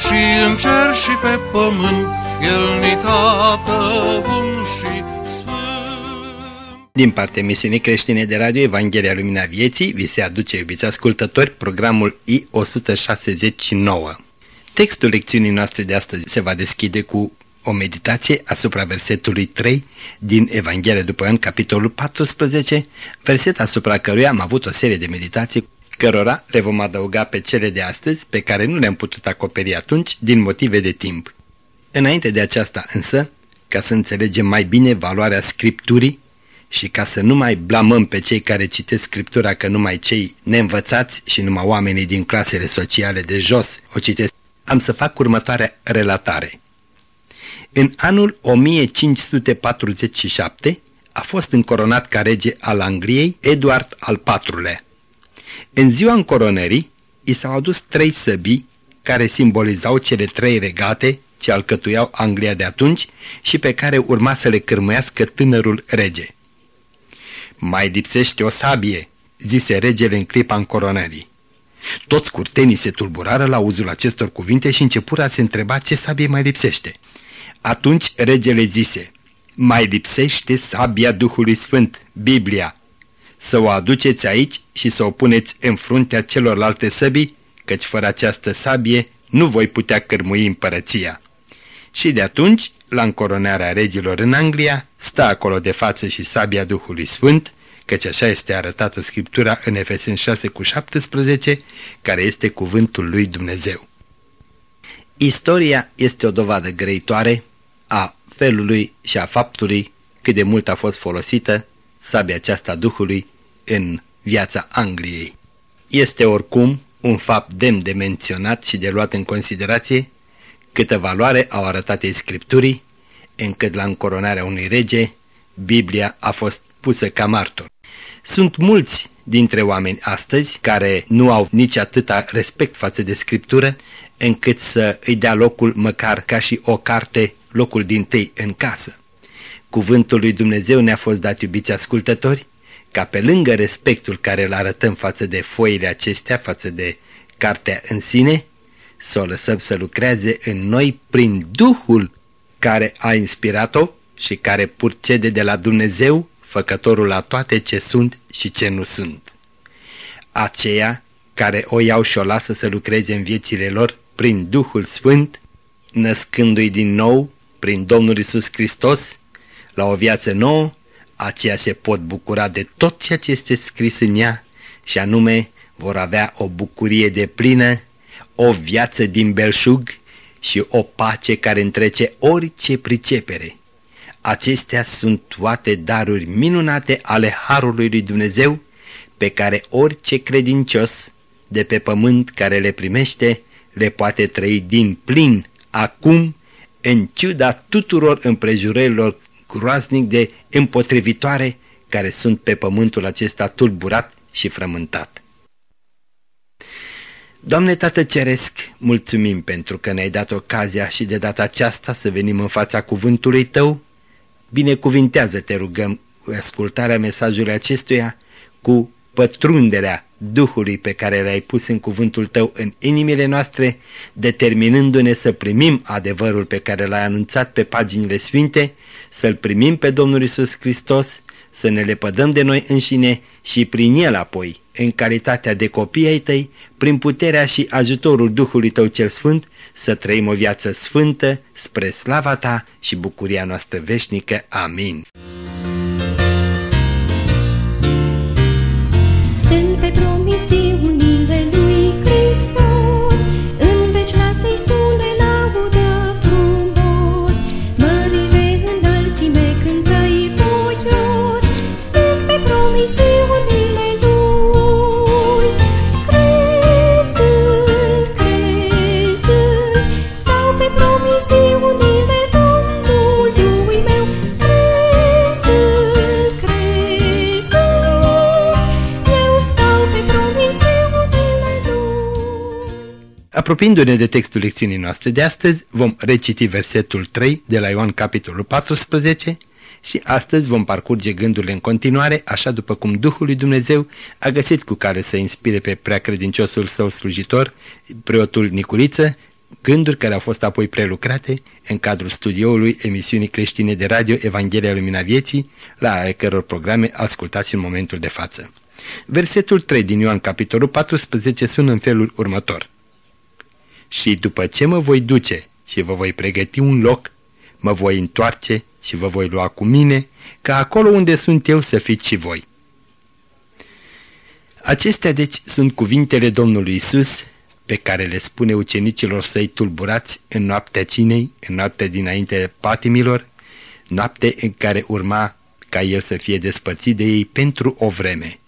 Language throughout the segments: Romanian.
și în cer și pe pământ, El ni tată bun și din partea emisiunii creștine de radio Evanghelia Lumina Vieții, vi se aduce, iubiți ascultători, programul I-169. Textul lecțiunii noastre de astăzi se va deschide cu o meditație asupra versetului 3 din Evanghelia după în capitolul 14, verset asupra căruia am avut o serie de meditații cărora le vom adăuga pe cele de astăzi, pe care nu le-am putut acoperi atunci din motive de timp. Înainte de aceasta însă, ca să înțelegem mai bine valoarea Scripturii, și ca să nu mai blamăm pe cei care citesc Scriptura că numai cei neînvățați și numai oamenii din clasele sociale de jos o citesc, am să fac următoarea relatare. În anul 1547 a fost încoronat ca rege al Angliei Eduard al IV-lea. În ziua încoronării i s-au adus trei săbii care simbolizau cele trei regate ce alcătuiau Anglia de atunci și pe care urma să le cârmăiască tânărul rege. Mai lipsește o sabie, zise regele în clipa încoronării. Toți curtenii se tulburară la uzul acestor cuvinte și începură a se întreba ce sabie mai lipsește. Atunci regele zise, mai lipsește sabia Duhului Sfânt, Biblia. Să o aduceți aici și să o puneți în fruntea celorlalte săbii, căci fără această sabie nu voi putea cărmui împărăția. Și de atunci la încoronarea regilor în Anglia, stă acolo de față și sabia Duhului Sfânt, căci așa este arătată Scriptura în Efesen 6 cu 17, care este cuvântul lui Dumnezeu. Istoria este o dovadă grăitoare a felului și a faptului cât de mult a fost folosită sabia aceasta Duhului în viața Angliei. Este oricum un fapt demn de menționat și de luat în considerație câtă valoare au arătat ei Scripturii, încât la încoronarea unui rege, Biblia a fost pusă ca martor. Sunt mulți dintre oameni astăzi care nu au nici atâta respect față de Scriptură, încât să îi dea locul măcar ca și o carte, locul din tâi în casă. Cuvântul lui Dumnezeu ne-a fost dat, iubiți ascultători, ca pe lângă respectul care îl arătăm față de foile acestea, față de cartea în sine, să o lăsăm să lucreze în noi prin Duhul care a inspirat-o și care purcede de la Dumnezeu, făcătorul la toate ce sunt și ce nu sunt. Aceia care o iau și o lasă să lucreze în viețile lor prin Duhul Sfânt, născându-i din nou prin Domnul Isus Hristos, la o viață nouă, aceia se pot bucura de tot ceea ce este scris în ea și anume vor avea o bucurie de plină o viață din belșug și o pace care întrece orice pricepere. Acestea sunt toate daruri minunate ale Harului lui Dumnezeu, pe care orice credincios de pe pământ care le primește le poate trăi din plin acum, în ciuda tuturor împrejurărilor groaznic de împotrivitoare care sunt pe pământul acesta tulburat și frământat. Doamne Tată Ceresc, mulțumim pentru că ne-ai dat ocazia și de data aceasta să venim în fața cuvântului Tău. Binecuvintează, te rugăm, ascultarea mesajului acestuia cu pătrunderea Duhului pe care l-ai pus în cuvântul Tău în inimile noastre, determinându-ne să primim adevărul pe care l-ai anunțat pe paginile sfinte, să-L primim pe Domnul Isus Hristos, să ne lepădăm de noi înșine și prin El apoi în calitatea de copii ai tăi, prin puterea și ajutorul Duhului tău cel sfânt, să trăim o viață sfântă spre slava ta și bucuria noastră veșnică. Amin. Stând pe promisiunile lui Apropiindu-ne de textul lecțiunii noastre de astăzi, vom reciti versetul 3 de la Ioan capitolul 14 și astăzi vom parcurge gândurile în continuare, așa după cum Duhul lui Dumnezeu a găsit cu care să inspire pe preacredinciosul său slujitor, preotul Nicuriță, gânduri care au fost apoi prelucrate în cadrul studioului emisiunii creștine de radio Evanghelia Lumina Vieții, la ale căror programe ascultați în momentul de față. Versetul 3 din Ioan capitolul 14 sună în felul următor. Și după ce mă voi duce și vă voi pregăti un loc, mă voi întoarce și vă voi lua cu mine, ca acolo unde sunt eu să fiți și voi. Acestea deci sunt cuvintele Domnului Isus pe care le spune ucenicilor săi tulburați în noaptea cinei, în noaptea dinainte patimilor, noapte în care urma ca el să fie despărțit de ei pentru o vreme.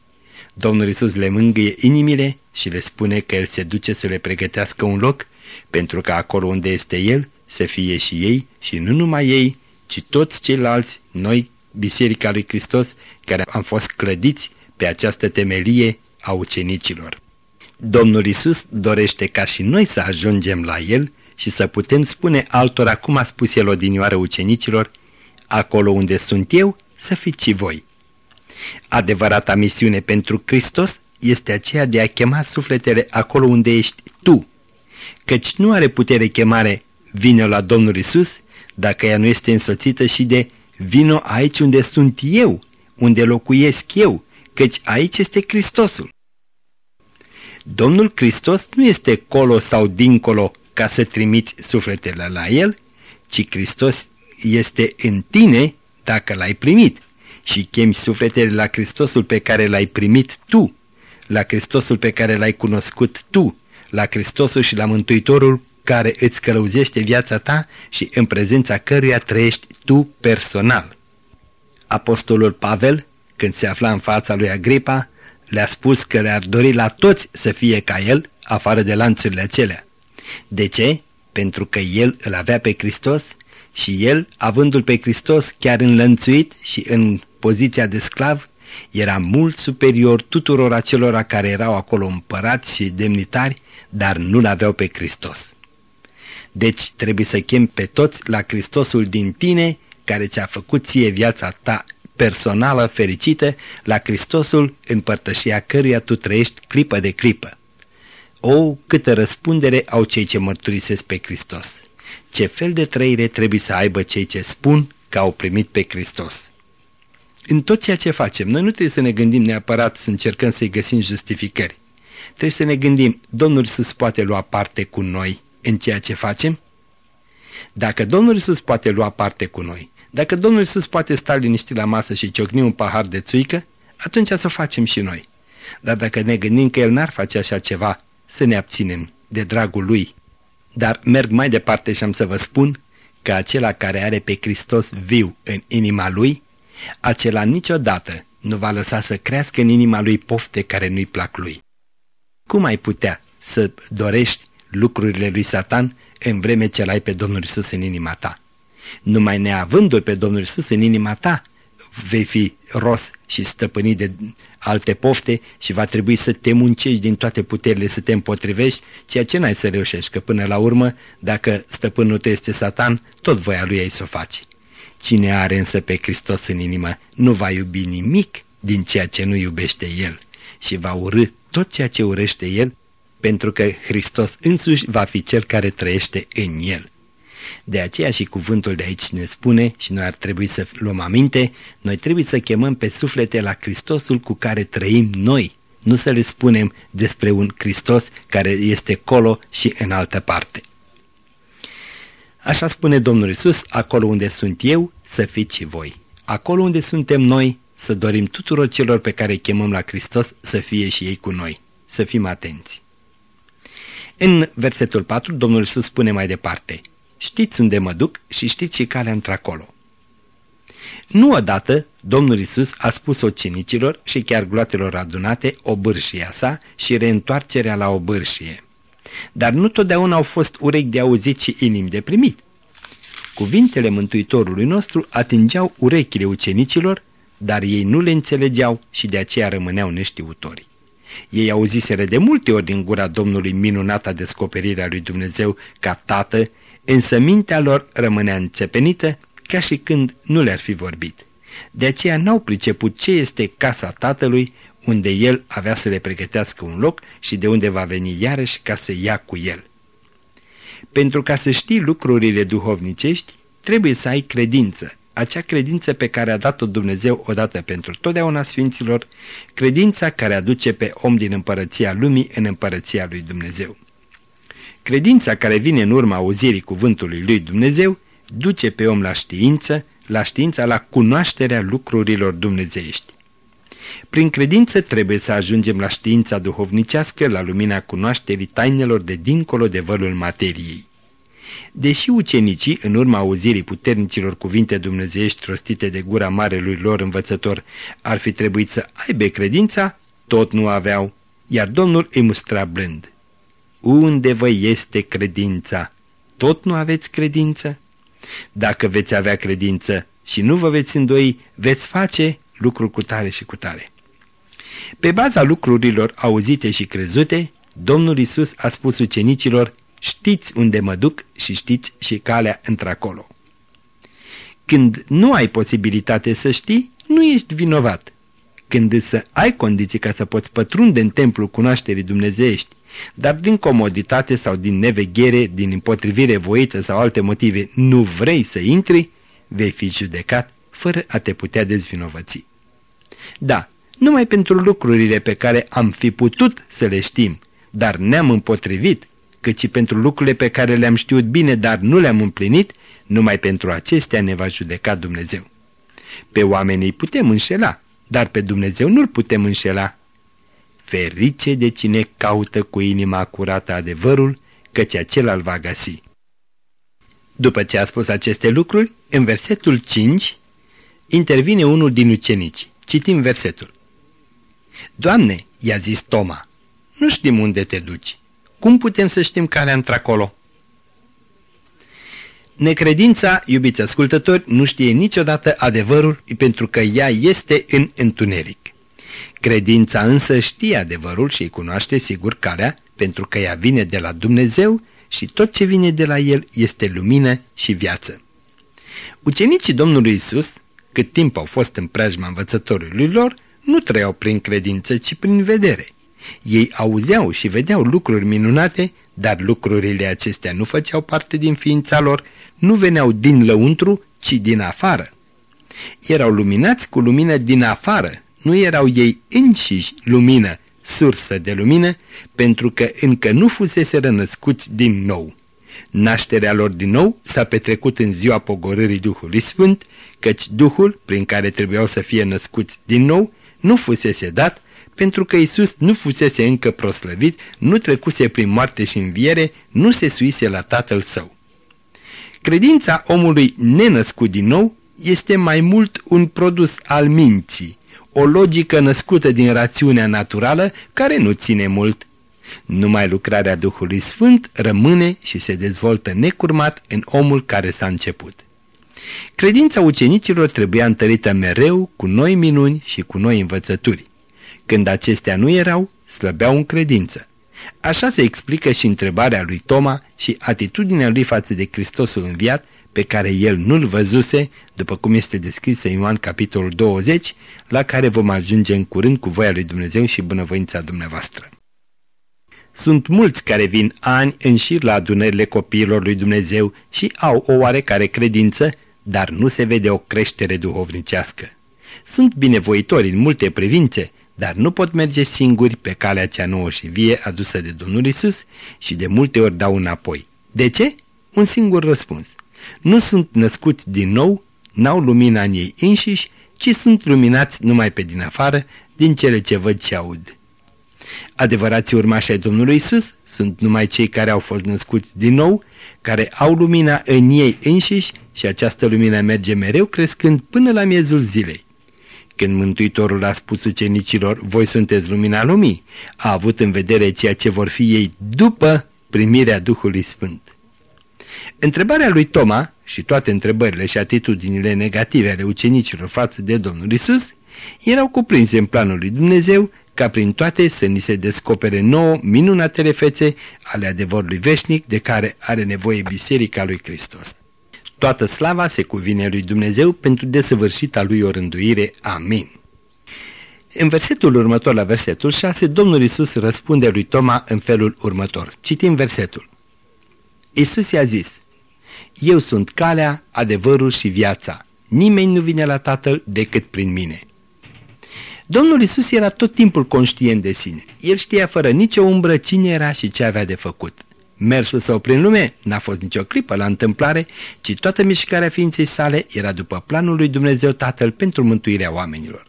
Domnul Isus le mângâie inimile și le spune că el se duce să le pregătească un loc, pentru că acolo unde este el să fie și ei și nu numai ei, ci toți ceilalți, noi, Biserica lui Hristos, care am fost clădiți pe această temelie a ucenicilor. Domnul Isus dorește ca și noi să ajungem la El și să putem spune altora cum a spus El odinioară ucenicilor, acolo unde sunt eu, să fiți și voi. Adevărata misiune pentru Hristos este aceea de a chema sufletele acolo unde ești tu, căci nu are putere chemare vine la Domnul Isus dacă ea nu este însoțită și de vino aici unde sunt eu, unde locuiesc eu, căci aici este Hristosul. Domnul Hristos nu este colo sau dincolo ca să trimiți sufletele la El, ci Hristos este în tine dacă l-ai primit și chemi sufletele la Hristosul pe care l-ai primit tu, la Hristosul pe care l-ai cunoscut tu, la Hristosul și la Mântuitorul care îți călăuzește viața ta și în prezența căruia trăiești tu personal. Apostolul Pavel, când se afla în fața lui Agripa, le-a spus că le-ar dori la toți să fie ca el, afară de lanțurile acelea. De ce? Pentru că el îl avea pe Hristos și el, avându-l pe Hristos chiar înlănțuit și în poziția de sclav, era mult superior tuturor acelora care erau acolo împărați și demnitari, dar nu-l aveau pe Hristos. Deci trebuie să chem pe toți la Hristosul din tine, care ți-a făcut ție viața ta personală fericită, la Hristosul în părtășia căruia tu trăiești clipă de clipă. O, câtă răspundere au cei ce mărturisesc pe Hristos! Ce fel de trăire trebuie să aibă cei ce spun că au primit pe Hristos? În tot ceea ce facem, noi nu trebuie să ne gândim neapărat să încercăm să-i găsim justificări. Trebuie să ne gândim, Domnul Iisus poate lua parte cu noi în ceea ce facem? Dacă Domnul Iisus poate lua parte cu noi, dacă Domnul Iisus poate sta liniștit la masă și ciocni un pahar de țuică, atunci să facem și noi. Dar dacă ne gândim că El n-ar face așa ceva, să ne abținem de dragul Lui. Dar merg mai departe și am să vă spun că acela care are pe Hristos viu în inima Lui, acela niciodată nu va lăsa să crească în inima Lui pofte care nu-i plac Lui. Cum ai putea să dorești lucrurile lui Satan în vreme ce l-ai pe Domnul Isus în inima ta. Numai neavându-l pe Domnul Isus în inima ta, vei fi ros și stăpânit de alte pofte și va trebui să te muncești din toate puterile să te împotrivești, ceea ce n-ai să reușești, că până la urmă, dacă stăpânul tău este Satan, tot voia lui ai să o faci. Cine are însă pe Hristos în inimă nu va iubi nimic din ceea ce nu iubește El și va urâ tot ceea ce urește El pentru că Hristos însuși va fi cel care trăiește în el. De aceea și cuvântul de aici ne spune și noi ar trebui să luăm aminte, noi trebuie să chemăm pe suflete la Hristosul cu care trăim noi, nu să le spunem despre un Hristos care este colo și în altă parte. Așa spune Domnul Isus, acolo unde sunt eu, să fiți și voi. Acolo unde suntem noi, să dorim tuturor celor pe care îi chemăm la Hristos să fie și ei cu noi. Să fim atenți. În versetul 4, Domnul Iisus spune mai departe, știți unde mă duc și știți și calea într-acolo. Nu odată, Domnul Iisus a spus ocenicilor și chiar gloatelor adunate obârșia sa și reîntoarcerea la obârșie. Dar nu totdeauna au fost urechi de auzit și inimi de primit. Cuvintele Mântuitorului nostru atingeau urechile ucenicilor, dar ei nu le înțelegeau și de aceea rămâneau neștiutori. Ei auziseră de multe ori din gura Domnului minunata descoperire a lui Dumnezeu ca tată, însă mintea lor rămânea înțepenită ca și când nu le-ar fi vorbit. De aceea n-au priceput ce este casa tatălui, unde el avea să le pregătească un loc și de unde va veni iarăși ca să ia cu el. Pentru ca să știi lucrurile duhovnicești, trebuie să ai credință, acea credință pe care a dat-o Dumnezeu odată pentru totdeauna Sfinților, credința care aduce pe om din împărăția lumii în împărăția lui Dumnezeu. Credința care vine în urma auzirii cuvântului lui Dumnezeu duce pe om la știință, la știința, la cunoașterea lucrurilor dumnezeiești. Prin credință trebuie să ajungem la știința duhovnicească, la lumina cunoașterii tainelor de dincolo de vălul materiei. Deși ucenicii, în urma auzirii puternicilor cuvinte dumnezeiești rostite de gura marelui lor învățător, ar fi trebuit să aibă credința, tot nu aveau, iar Domnul îi mustra blând. Unde vă este credința? Tot nu aveți credință? Dacă veți avea credință și nu vă veți îndoi, veți face lucruri cu tare și cu tare. Pe baza lucrurilor auzite și crezute, Domnul Isus a spus ucenicilor, știți unde mă duc și știți și calea într-acolo. Când nu ai posibilitate să știi, nu ești vinovat. Când să ai condiții ca să poți pătrunde în templul cunoașterii dumnezeiești, dar din comoditate sau din neveghere, din împotrivire voită sau alte motive nu vrei să intri, vei fi judecat fără a te putea dezvinovăți. Da, numai pentru lucrurile pe care am fi putut să le știm, dar ne-am împotrivit, cât și pentru lucrurile pe care le-am știut bine, dar nu le-am împlinit, numai pentru acestea ne va judeca Dumnezeu. Pe oamenii putem înșela, dar pe Dumnezeu nu-L putem înșela. Ferice de cine caută cu inima curată adevărul, căci acela îl va găsi. După ce a spus aceste lucruri, în versetul 5 intervine unul din ucenici. Citim versetul. Doamne, i-a zis Toma, nu știm unde te duci. Cum putem să știm care într-acolo? Necredința, iubiți ascultători, nu știe niciodată adevărul pentru că ea este în întuneric. Credința însă știe adevărul și îi cunoaște sigur calea pentru că ea vine de la Dumnezeu și tot ce vine de la El este lumină și viață. Ucenicii Domnului Isus, cât timp au fost în preajma învățătorului lor, nu trăiau prin credință, ci prin vedere. Ei auzeau și vedeau lucruri minunate, dar lucrurile acestea nu făceau parte din ființa lor, nu veneau din lăuntru, ci din afară. Erau luminați cu lumină din afară, nu erau ei înșiși lumină, sursă de lumină, pentru că încă nu fusese rănăscuți din nou. Nașterea lor din nou s-a petrecut în ziua pogorârii Duhului Sfânt, căci Duhul, prin care trebuiau să fie născuți din nou, nu fusese dat, pentru că Isus nu fusese încă proslăvit, nu trecuse prin moarte și înviere, nu se suise la Tatăl Său. Credința omului nenăscut din nou este mai mult un produs al minții, o logică născută din rațiunea naturală care nu ține mult. Numai lucrarea Duhului Sfânt rămâne și se dezvoltă necurmat în omul care s-a început. Credința ucenicilor trebuia întărită mereu cu noi minuni și cu noi învățături. Când acestea nu erau, slăbeau în credință. Așa se explică și întrebarea lui Toma și atitudinea lui față de Hristosul înviat, pe care el nu-l văzuse, după cum este descris în Ioan capitolul 20, la care vom ajunge în curând cu voia lui Dumnezeu și bunăvoința dumneavoastră. Sunt mulți care vin ani în șir la adunările copiilor lui Dumnezeu și au o oarecare credință, dar nu se vede o creștere duhovnicească. Sunt binevoitori în multe privințe, dar nu pot merge singuri pe calea cea nouă și vie adusă de Domnul Isus și de multe ori dau înapoi. De ce? Un singur răspuns. Nu sunt născuți din nou, n-au lumina în ei înșiși, ci sunt luminați numai pe din afară, din cele ce văd și aud. Adevărații urmași ai Domnului Isus sunt numai cei care au fost născuți din nou, care au lumina în ei înșiși și această lumină merge mereu crescând până la miezul zilei. Când Mântuitorul a spus ucenicilor, voi sunteți lumina lumii, a avut în vedere ceea ce vor fi ei după primirea Duhului Sfânt. Întrebarea lui Toma și toate întrebările și atitudinile negative ale ucenicilor față de Domnul Isus erau cuprinse în planul lui Dumnezeu ca prin toate să ni se descopere nouă minunatele fețe ale adevărului veșnic de care are nevoie Biserica lui Hristos. Toată slava se cuvine lui Dumnezeu pentru desăvârșita lui o rânduire. Amin. În versetul următor, la versetul 6, Domnul Isus răspunde lui Toma în felul următor. Citim versetul. Isus i-a zis, Eu sunt calea, adevărul și viața. Nimeni nu vine la Tatăl decât prin mine. Domnul Isus era tot timpul conștient de sine. El știa fără nicio umbră cine era și ce avea de făcut. Mersul său prin lume n-a fost nicio clipă la întâmplare, ci toată mișcarea ființei sale era după planul lui Dumnezeu Tatăl pentru mântuirea oamenilor.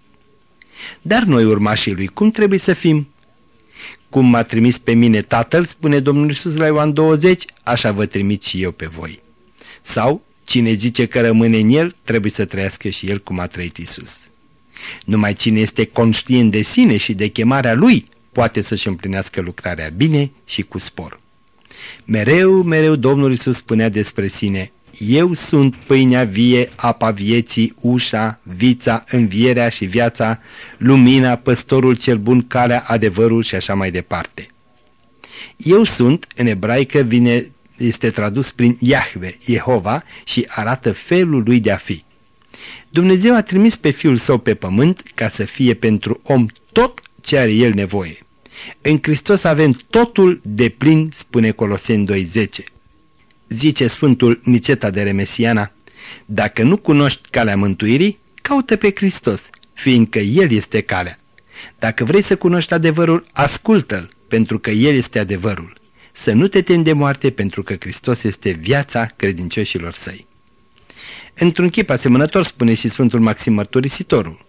Dar noi, urmașii lui, cum trebuie să fim? Cum m-a trimis pe mine Tatăl, spune Domnul Iisus la Ioan 20, așa vă trimit și eu pe voi. Sau, cine zice că rămâne în el, trebuie să trăiască și el cum a trăit Iisus. Numai cine este conștient de sine și de chemarea lui, poate să-și împlinească lucrarea bine și cu spor. Mereu, mereu Domnul Iisus spunea despre sine, eu sunt pâinea vie, apa vieții, ușa, vița, învierea și viața, lumina, păstorul cel bun, calea, adevărul și așa mai departe. Eu sunt, în ebraică vine, este tradus prin Iahve, Jehova și arată felul lui de a fi. Dumnezeu a trimis pe Fiul Său pe pământ ca să fie pentru om tot ce are el nevoie. În Hristos avem totul de plin, spune Coloseni 2.10. Zice Sfântul Niceta de Remesiana, dacă nu cunoști calea mântuirii, caută pe Hristos, fiindcă El este calea. Dacă vrei să cunoști adevărul, ascultă-L, pentru că El este adevărul. Să nu te temi de moarte, pentru că Hristos este viața credincioșilor săi. Într-un chip asemănător spune și Sfântul Maxim Mărturisitorul.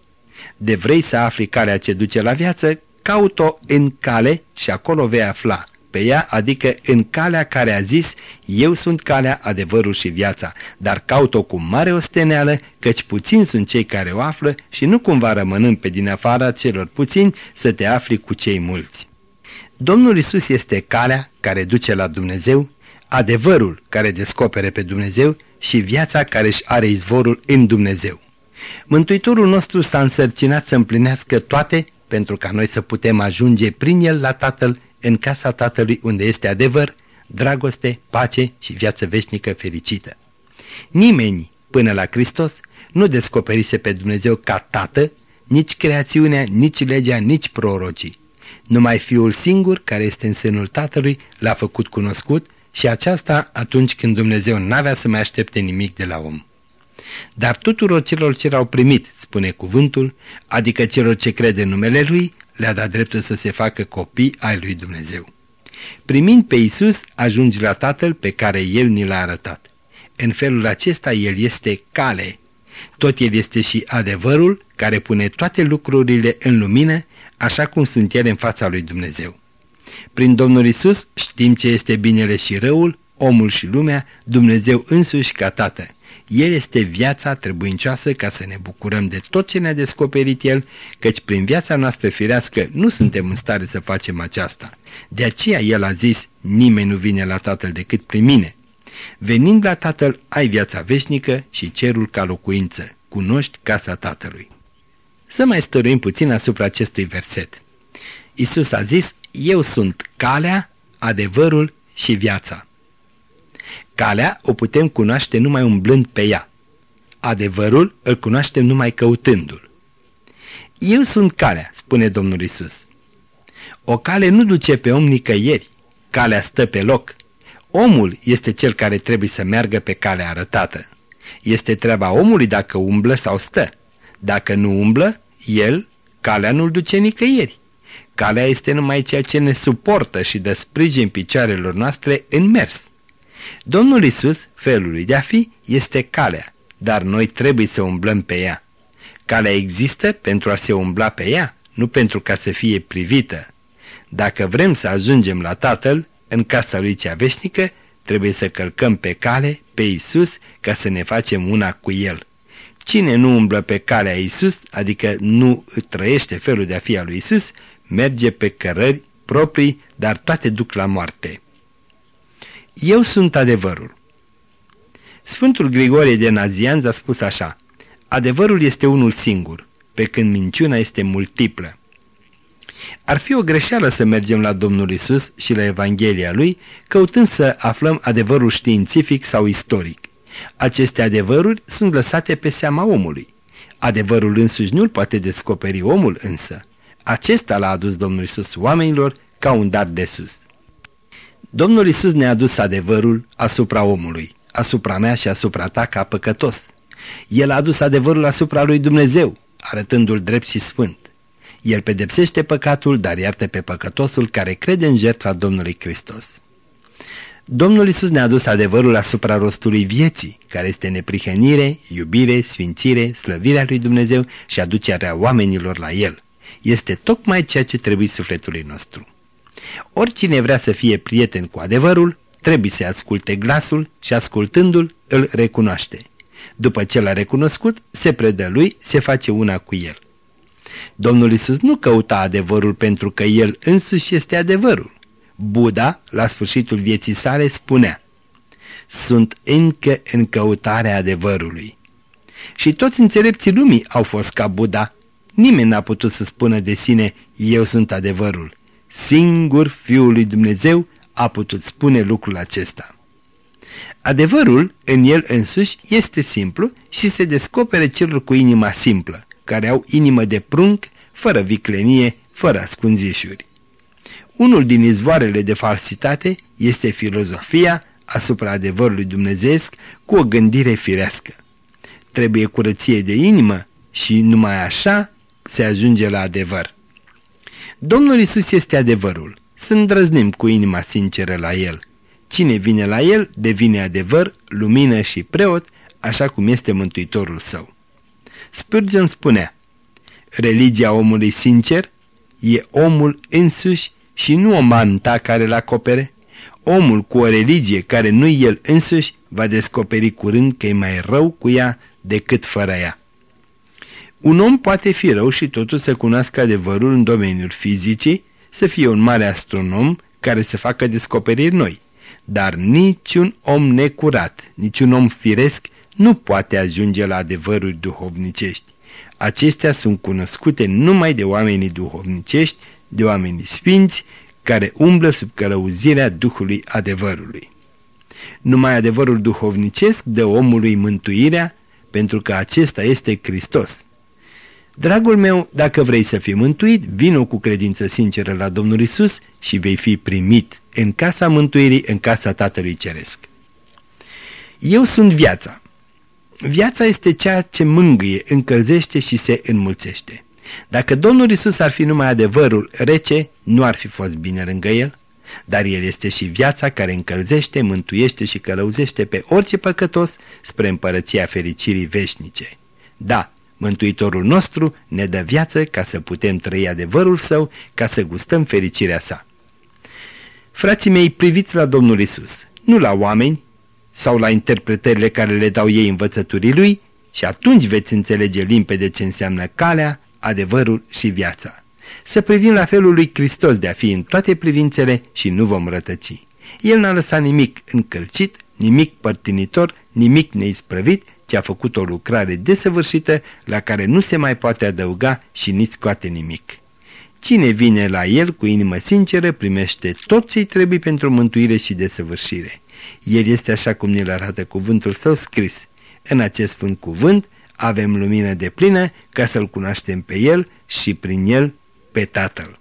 De vrei să afli calea ce duce la viață, caut-o în cale și acolo vei afla pe ea, adică în calea care a zis, eu sunt calea, adevărul și viața, dar caut-o cu mare osteneală, căci puțini sunt cei care o află și nu cumva rămânând pe din afara celor puțini să te afli cu cei mulți. Domnul Isus este calea care duce la Dumnezeu, adevărul care descopere pe Dumnezeu și viața care își are izvorul în Dumnezeu. Mântuitorul nostru s-a însărcinat să împlinească toate pentru ca noi să putem ajunge prin el la Tatăl în casa Tatălui unde este adevăr, dragoste, pace și viață veșnică fericită. Nimeni, până la Hristos, nu descoperise pe Dumnezeu ca Tată, nici creațiunea, nici legea, nici prorocii. Numai Fiul singur, care este în sânul Tatălui, l-a făcut cunoscut și aceasta atunci când Dumnezeu n-avea să mai aștepte nimic de la om. Dar tuturor celor ce l-au primit, spune cuvântul, adică celor ce crede în numele Lui, le-a dat dreptul să se facă copii ai lui Dumnezeu. Primind pe Isus, ajungi la Tatăl pe care El ni l-a arătat. În felul acesta El este cale. Tot El este și adevărul care pune toate lucrurile în lumină, așa cum sunt ele în fața lui Dumnezeu. Prin Domnul Isus știm ce este binele și răul, omul și lumea, Dumnezeu însuși ca Tată. El este viața trebuincioasă ca să ne bucurăm de tot ce ne-a descoperit El, căci prin viața noastră firească nu suntem în stare să facem aceasta. De aceea El a zis, nimeni nu vine la Tatăl decât prin mine. Venind la Tatăl, ai viața veșnică și cerul ca locuință. Cunoști casa Tatălui. Să mai stăruim puțin asupra acestui verset. Isus a zis, eu sunt calea, adevărul și viața. Calea o putem cunoaște numai umblând pe ea. Adevărul îl cunoaștem numai căutându-l. Eu sunt calea, spune Domnul Isus. O cale nu duce pe om nicăieri, calea stă pe loc. Omul este cel care trebuie să meargă pe calea arătată. Este treaba omului dacă umblă sau stă. Dacă nu umblă, el, calea nu-l duce nicăieri. Calea este numai ceea ce ne suportă și dă sprijin picioarelor noastre în mers. Domnul Isus, felul lui de a fi, este calea, dar noi trebuie să umblăm pe ea. Calea există pentru a se umbla pe ea, nu pentru ca să fie privită. Dacă vrem să ajungem la Tatăl, în casa lui cea veșnică, trebuie să călcăm pe cale, pe Isus, ca să ne facem una cu El. Cine nu umblă pe calea Isus, adică nu trăiește felul de a fi al lui Isus, merge pe cărări proprii, dar toate duc la moarte. Eu sunt adevărul. Sfântul Grigorie de Nazianz a spus așa, adevărul este unul singur, pe când minciuna este multiplă. Ar fi o greșeală să mergem la Domnul Isus și la Evanghelia Lui, căutând să aflăm adevărul științific sau istoric. Aceste adevăruri sunt lăsate pe seama omului. Adevărul însuși nu-l poate descoperi omul însă. Acesta l-a adus Domnul Isus oamenilor ca un dar de sus. Domnul Isus ne-a adus adevărul asupra omului, asupra mea și asupra ta ca păcătos. El a adus adevărul asupra lui Dumnezeu, arătându-l drept și sfânt. El pedepsește păcatul, dar iartă pe păcătosul care crede în jertfa Domnului Hristos. Domnul Isus ne-a adus adevărul asupra rostului vieții, care este neprihănire, iubire, sfințire, slăvirea lui Dumnezeu și aducerea oamenilor la El. Este tocmai ceea ce trebuie sufletului nostru. Oricine vrea să fie prieten cu adevărul, trebuie să asculte glasul și ascultându-l îl recunoaște. După ce l-a recunoscut, se predă lui, se face una cu el. Domnul Isus nu căuta adevărul pentru că el însuși este adevărul. Buddha, la sfârșitul vieții sale, spunea Sunt încă în căutarea adevărului. Și toți înțelepții lumii au fost ca Buddha. Nimeni n-a putut să spună de sine, eu sunt adevărul. Singur Fiul lui Dumnezeu a putut spune lucrul acesta. Adevărul în el însuși este simplu și se descopere celor cu inima simplă, care au inimă de prunc, fără viclenie, fără ascunzișuri. Unul din izvoarele de falsitate este filozofia asupra adevărului dumnezeesc cu o gândire firească. Trebuie curăție de inimă și numai așa se ajunge la adevăr. Domnul Isus este adevărul. Să îndrăznim cu inima sinceră la El. Cine vine la El devine adevăr, lumină și preot, așa cum este Mântuitorul său. Spurgeon spunea, religia omului sincer e omul însuși și nu o manta care îl acopere. Omul cu o religie care nu-i el însuși va descoperi curând că e mai rău cu ea decât fără ea. Un om poate fi rău și totuși să cunoască adevărul în domeniul fizicii, să fie un mare astronom care să facă descoperiri noi. Dar niciun om necurat, niciun om firesc nu poate ajunge la adevăruri duhovnicești. Acestea sunt cunoscute numai de oamenii duhovnicești, de oamenii sfinți, care umblă sub călăuzirea Duhului adevărului. Numai adevărul duhovnicesc dă omului mântuirea, pentru că acesta este Hristos. Dragul meu, dacă vrei să fii mântuit, vino cu credință sinceră la Domnul Isus și vei fi primit în casa mântuirii, în casa Tatălui Ceresc. Eu sunt viața. Viața este ceea ce mângâie, încălzește și se înmulțește. Dacă Domnul Isus ar fi numai adevărul rece, nu ar fi fost bine lângă el, dar el este și viața care încălzește, mântuiește și călăuzește pe orice păcătos spre împărăția fericirii veșnice. Da, Mântuitorul nostru ne dă viață ca să putem trăi adevărul său, ca să gustăm fericirea sa. Frații mei, priviți la Domnul Isus, nu la oameni sau la interpretările care le dau ei învățăturii lui și atunci veți înțelege limpede ce înseamnă calea, adevărul și viața. Să privim la felul lui Hristos de a fi în toate privințele și nu vom rătăci. El n-a lăsat nimic încălcit, nimic părtinitor, nimic neisprăvit, ci a făcut o lucrare desăvârșită la care nu se mai poate adăuga și nici scoate nimic. Cine vine la el cu inimă sinceră primește tot ce-i trebuie pentru mântuire și desăvârșire. El este așa cum ne-l arată cuvântul său scris. În acest sfânt cuvânt avem lumină de plină ca să-L cunoaștem pe El și prin El pe Tatăl.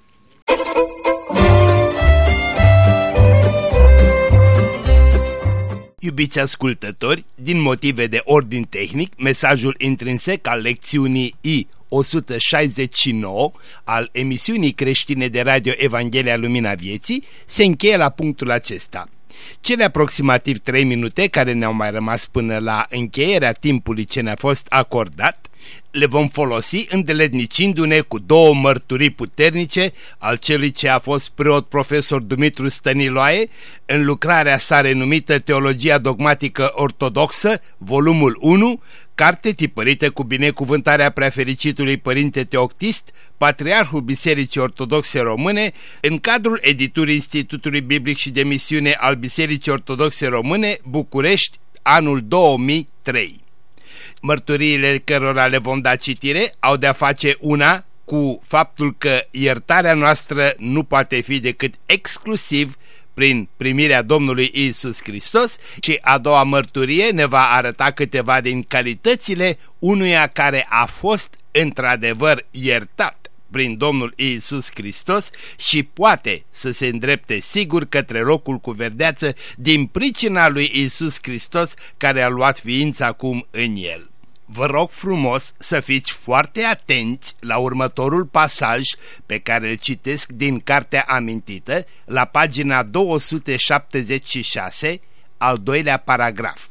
Iubiți ascultători, din motive de ordin tehnic, mesajul intrinsec al lecțiunii I 169 al emisiunii creștine de radio Evanghelia Lumina Vieții se încheie la punctul acesta. Cele aproximativ 3 minute care ne-au mai rămas până la încheierea timpului ce ne-a fost acordat le vom folosi îndeletnicindu-ne cu două mărturii puternice al celui ce a fost preot profesor Dumitru Stăniloae în lucrarea sa renumită Teologia Dogmatică Ortodoxă, volumul 1, carte tipărită cu binecuvântarea preafericitului Părinte Teoctist, Patriarhul Bisericii Ortodoxe Române, în cadrul editurii Institutului Biblic și de Misiune al Bisericii Ortodoxe Române, București, anul 2003. Mărturiile cărora le vom da citire au de-a face una cu faptul că iertarea noastră nu poate fi decât exclusiv prin primirea Domnului Isus Hristos și a doua mărturie ne va arăta câteva din calitățile unuia care a fost într-adevăr iertat prin Domnul Iisus Hristos și poate să se îndrepte sigur către locul cu verdeață din pricina lui Iisus Hristos care a luat ființa acum în el. Vă rog frumos să fiți foarte atenți la următorul pasaj pe care îl citesc din cartea amintită, la pagina 276, al doilea paragraf.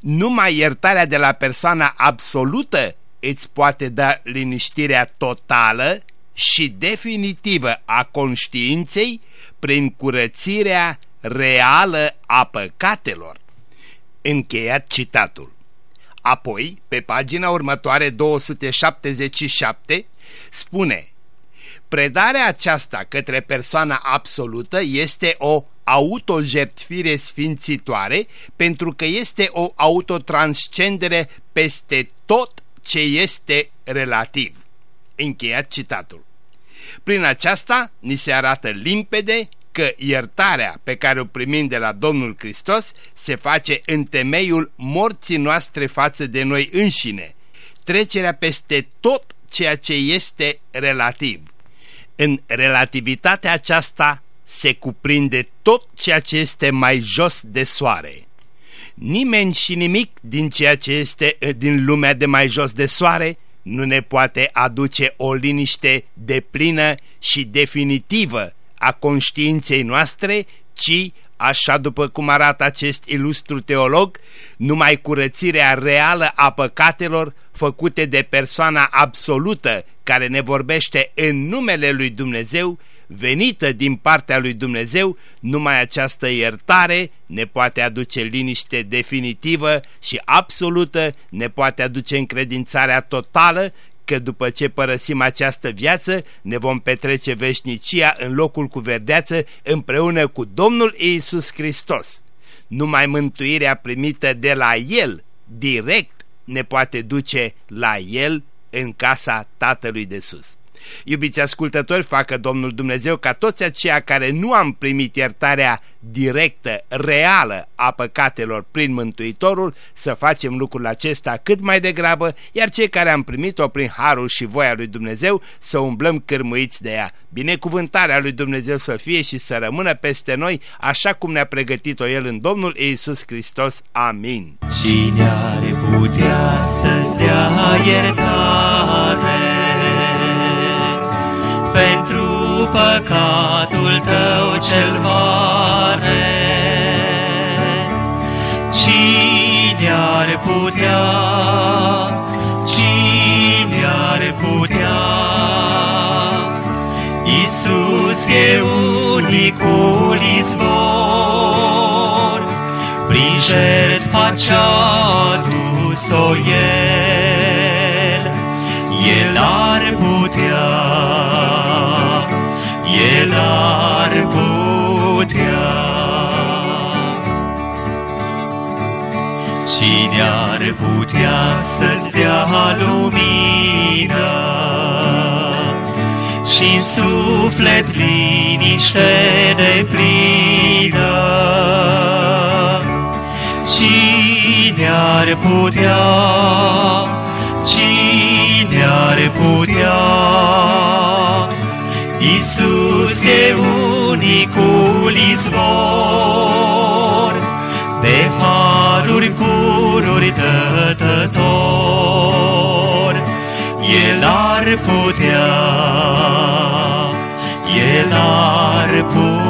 Numai iertarea de la persoana absolută îți poate da liniștirea totală și definitivă a conștiinței prin curățirea reală a păcatelor. Încheiat citatul. Apoi, pe pagina următoare 277, spune Predarea aceasta către persoana absolută este o autojertfire sfințitoare pentru că este o autotranscendere peste tot ce este relativ. Încheiat citatul. Prin aceasta ni se arată limpede că iertarea pe care o primim de la Domnul Hristos se face în temeiul morții noastre față de noi înșine, trecerea peste tot ceea ce este relativ. În relativitatea aceasta se cuprinde tot ceea ce este mai jos de soare. Nimeni și nimic din ceea ce este eh, din lumea de mai jos de soare nu ne poate aduce o liniște deplină și definitivă a conștiinței noastre, ci, așa după cum arată acest ilustru teolog, numai curățirea reală a păcatelor făcute de persoana absolută care ne vorbește în numele lui Dumnezeu venită din partea lui Dumnezeu, numai această iertare ne poate aduce liniște definitivă și absolută, ne poate aduce încredințarea totală că după ce părăsim această viață ne vom petrece veșnicia în locul cu verdeață împreună cu Domnul Iisus Hristos. Numai mântuirea primită de la El, direct, ne poate duce la El în casa Tatălui de Sus. Iubiți ascultători, facă Domnul Dumnezeu ca toți aceia care nu am primit iertarea directă, reală a păcatelor prin Mântuitorul, să facem lucrul acesta cât mai degrabă, iar cei care am primit-o prin harul și voia lui Dumnezeu să umblăm cârmuiți de ea. Binecuvântarea lui Dumnezeu să fie și să rămână peste noi, așa cum ne-a pregătit-o El în Domnul Iisus Hristos. Amin. Cine are putea să-ți dea iertare? Păcatul tău cel mare. Cine ar putea, cine ar putea, Iisus e unicul izvor, prin jertfa ce-a dus-o El, El ar putea el ar putea. Cine ar putea să-ți dea lumină și în suflet liniște de plină? Cine ar putea, cine ar putea Isus e unicul izvor, de haruri pururi dătător. El ar putea, El ar putea,